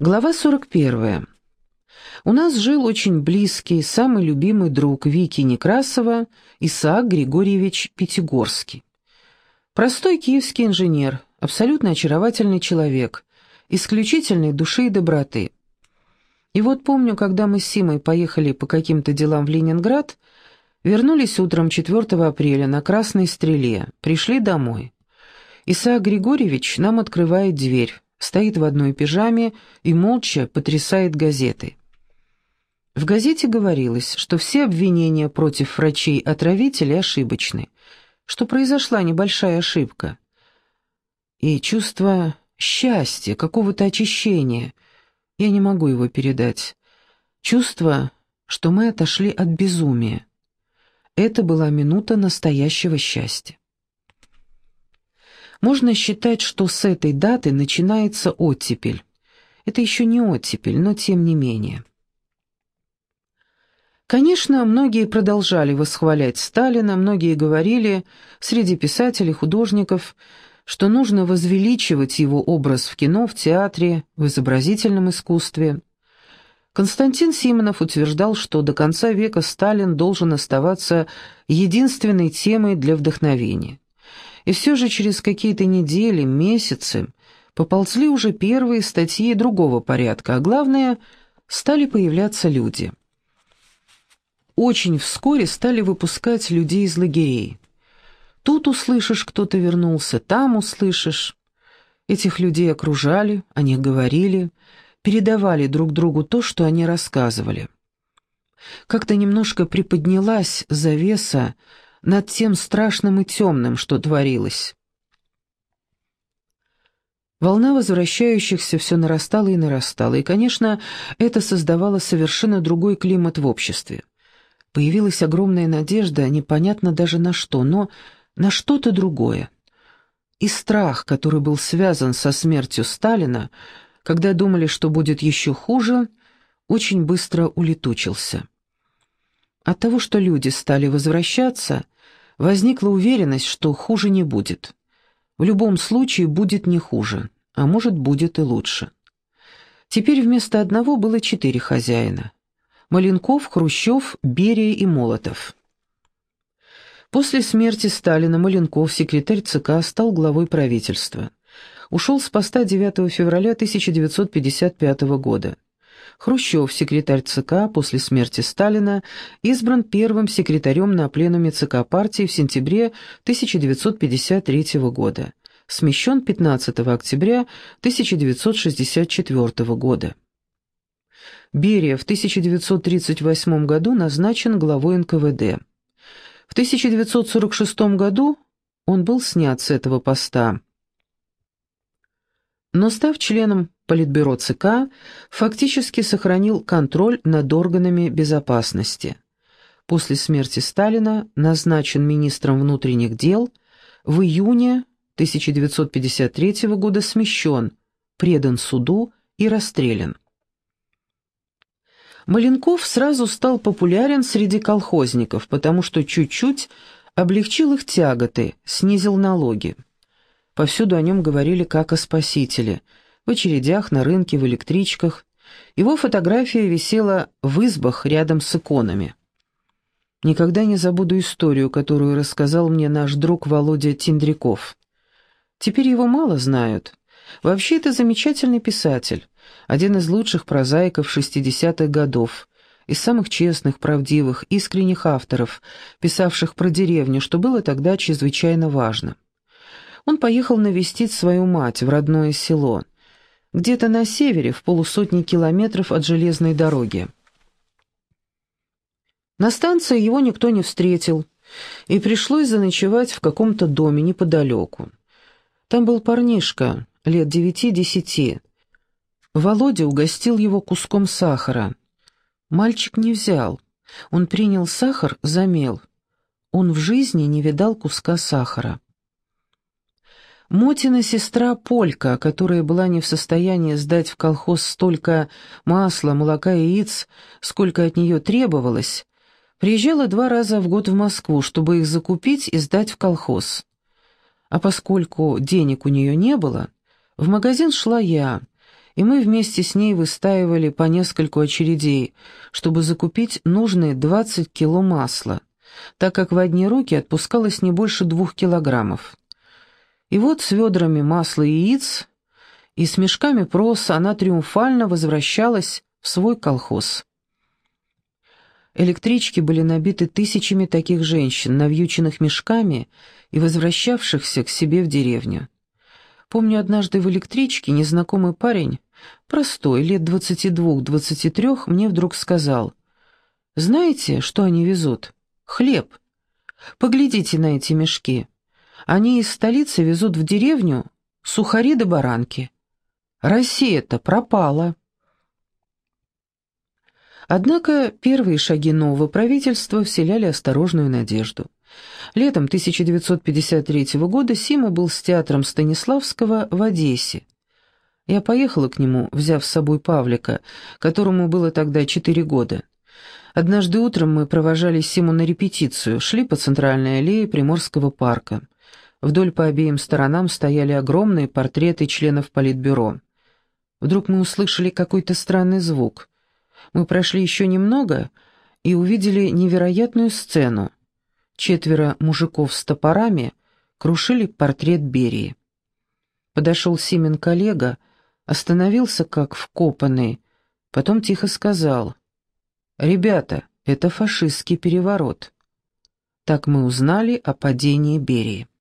Глава 41. У нас жил очень близкий, самый любимый друг Вики Некрасова, Исаак Григорьевич Пятигорский. Простой киевский инженер, абсолютно очаровательный человек, исключительной души и доброты. И вот помню, когда мы с Симой поехали по каким-то делам в Ленинград, вернулись утром 4 апреля на Красной Стреле, пришли домой. Исаак Григорьевич нам открывает дверь стоит в одной пижаме и молча потрясает газеты. В газете говорилось, что все обвинения против врачей-отравителей ошибочны, что произошла небольшая ошибка. И чувство счастья, какого-то очищения, я не могу его передать. Чувство, что мы отошли от безумия. Это была минута настоящего счастья. Можно считать, что с этой даты начинается оттепель. Это еще не оттепель, но тем не менее. Конечно, многие продолжали восхвалять Сталина, многие говорили, среди писателей, художников, что нужно возвеличивать его образ в кино, в театре, в изобразительном искусстве. Константин Симонов утверждал, что до конца века Сталин должен оставаться единственной темой для вдохновения. И все же через какие-то недели, месяцы поползли уже первые статьи другого порядка, а главное, стали появляться люди. Очень вскоре стали выпускать людей из лагерей. Тут услышишь, кто-то вернулся, там услышишь. Этих людей окружали, они говорили, передавали друг другу то, что они рассказывали. Как-то немножко приподнялась завеса над тем страшным и темным, что творилось. Волна возвращающихся все нарастала и нарастала, и, конечно, это создавало совершенно другой климат в обществе. Появилась огромная надежда, непонятно даже на что, но на что-то другое. И страх, который был связан со смертью Сталина, когда думали, что будет еще хуже, очень быстро улетучился. От того, что люди стали возвращаться, возникла уверенность, что хуже не будет. В любом случае будет не хуже, а может будет и лучше. Теперь вместо одного было четыре хозяина. Маленков, Хрущев, Берия и Молотов. После смерти Сталина Маленков, секретарь ЦК, стал главой правительства. Ушел с поста 9 февраля 1955 года. Хрущев, секретарь ЦК после смерти Сталина, избран первым секретарем на пленуме ЦК партии в сентябре 1953 года. Смещен 15 октября 1964 года. Берия в 1938 году назначен главой НКВД. В 1946 году он был снят с этого поста. Но став членом Политбюро ЦК фактически сохранил контроль над органами безопасности. После смерти Сталина назначен министром внутренних дел, в июне 1953 года смещен, предан суду и расстрелян. Маленков сразу стал популярен среди колхозников, потому что чуть-чуть облегчил их тяготы, снизил налоги. Повсюду о нем говорили как о спасителе – в очередях, на рынке, в электричках. Его фотография висела в избах рядом с иконами. Никогда не забуду историю, которую рассказал мне наш друг Володя Тиндряков. Теперь его мало знают. Вообще, это замечательный писатель, один из лучших прозаиков 60-х годов, из самых честных, правдивых, искренних авторов, писавших про деревню, что было тогда чрезвычайно важно. Он поехал навестить свою мать в родное село – где-то на севере, в полусотни километров от железной дороги. На станции его никто не встретил, и пришлось заночевать в каком-то доме неподалеку. Там был парнишка, лет девяти-десяти. Володя угостил его куском сахара. Мальчик не взял. Он принял сахар за мел. Он в жизни не видал куска сахара. Мотина сестра Полька, которая была не в состоянии сдать в колхоз столько масла, молока и яиц, сколько от нее требовалось, приезжала два раза в год в Москву, чтобы их закупить и сдать в колхоз. А поскольку денег у нее не было, в магазин шла я, и мы вместе с ней выстаивали по нескольку очередей, чтобы закупить нужные 20 кило масла, так как в одни руки отпускалось не больше двух килограммов. И вот с ведрами масла и яиц и с мешками проса она триумфально возвращалась в свой колхоз. Электрички были набиты тысячами таких женщин, навьюченных мешками и возвращавшихся к себе в деревню. Помню, однажды в электричке незнакомый парень, простой, лет двадцати двух-двадцати трех, мне вдруг сказал, «Знаете, что они везут? Хлеб. Поглядите на эти мешки. Они из столицы везут в деревню сухари да баранки. Россия-то пропала». Однако первые шаги нового правительства вселяли осторожную надежду. Летом 1953 года Сима был с театром Станиславского в Одессе. Я поехала к нему, взяв с собой Павлика, которому было тогда четыре года. Однажды утром мы провожали Симу на репетицию, шли по центральной аллее Приморского парка. Вдоль по обеим сторонам стояли огромные портреты членов Политбюро. Вдруг мы услышали какой-то странный звук. Мы прошли еще немного и увидели невероятную сцену. Четверо мужиков с топорами крушили портрет Берии. Подошел Симен коллега, остановился как вкопанный, потом тихо сказал «Ребята, это фашистский переворот». Так мы узнали о падении Берии.